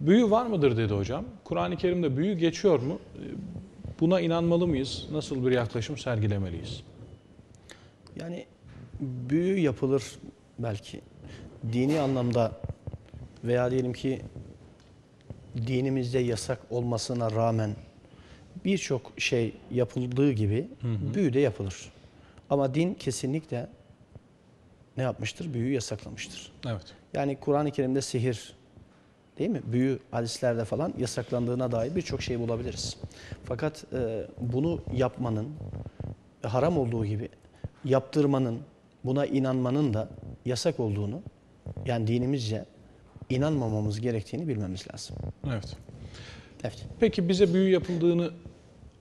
Büyü var mıdır dedi hocam. Kur'an-ı Kerim'de büyü geçiyor mu? E, Buna inanmalı mıyız? Nasıl bir yaklaşım sergilemeliyiz? Yani büyü yapılır belki. Dini anlamda veya diyelim ki dinimizde yasak olmasına rağmen birçok şey yapıldığı gibi büyü de yapılır. Ama din kesinlikle ne yapmıştır? Büyüyü yasaklamıştır. Evet. Yani Kur'an-ı Kerim'de sihir değil mi? Büyü hadislerde falan yasaklandığına dair birçok şey bulabiliriz. Fakat e, bunu yapmanın haram olduğu gibi yaptırmanın, buna inanmanın da yasak olduğunu yani dinimizce inanmamamız gerektiğini bilmemiz lazım. Evet. Evet. Peki bize büyü yapıldığını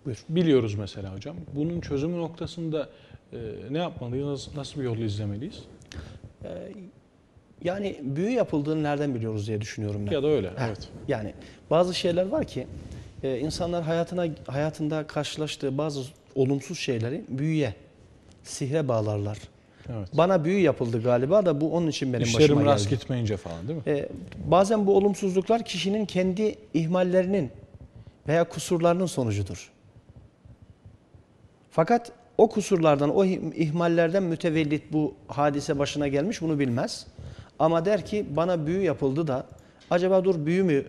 Buyur. biliyoruz mesela hocam. Bunun çözümü noktasında e, ne yapmalıyız? Nasıl, nasıl bir yol izlemeliyiz? E, yani büyü yapıldığını nereden biliyoruz diye düşünüyorum ben. Ya da öyle. Heh, Evet. Yani bazı şeyler var ki e, insanlar hayatına hayatında karşılaştığı bazı olumsuz şeyleri büyüye, sihre bağlarlar. Evet. Bana büyü yapıldı galiba da bu onun için benim İşlerim başıma rast geldi. gitmeyince falan değil mi? E, bazen bu olumsuzluklar kişinin kendi ihmallerinin veya kusurlarının sonucudur. Fakat o kusurlardan, o ih- ihmallerden mütevellit bu hadise başına gelmiş bunu bilmez. Ama der ki bana büyü yapıldı da acaba dur büyü mü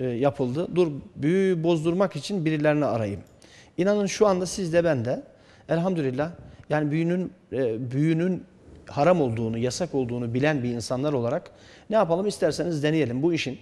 e, yapıldı? Dur büyüyü bozdurmak için birilerini arayayım. İnanın şu anda siz de ben de elhamdülillah yani büyünün e, büyünün haram olduğunu, yasak olduğunu bilen bir insanlar olarak ne yapalım isterseniz deneyelim bu işin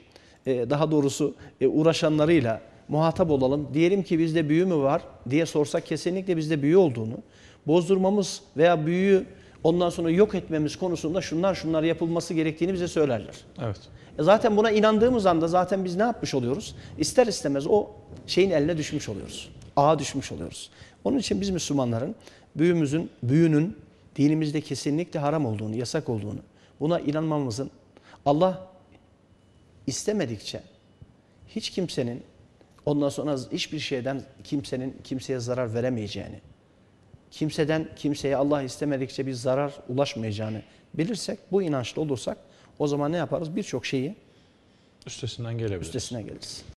e, daha doğrusu e, uğraşanlarıyla muhatap olalım. Diyelim ki bizde büyü mü var diye sorsak kesinlikle bizde büyü olduğunu, bozdurmamız veya büyüyü ondan sonra yok etmemiz konusunda şunlar şunlar yapılması gerektiğini bize söylerler. Evet. E Zaten buna inandığımız anda zaten biz ne yapmış oluyoruz? İster istemez o şeyin eline düşmüş oluyoruz. Ağa düşmüş oluyoruz. Onun için biz Müslümanların büyümüzün, büyünün dinimizde kesinlikle haram olduğunu, yasak olduğunu, buna inanmamızın Allah istemedikçe hiç kimsenin ondan sonra hiçbir şeyden kimsenin kimseye zarar veremeyeceğini, kimseden kimseye Allah istemedikçe bir zarar ulaşmayacağını bilirsek, bu inançlı olursak o zaman ne yaparız? Birçok şeyi Üstesinden gelebiliriz. üstesine geliriz.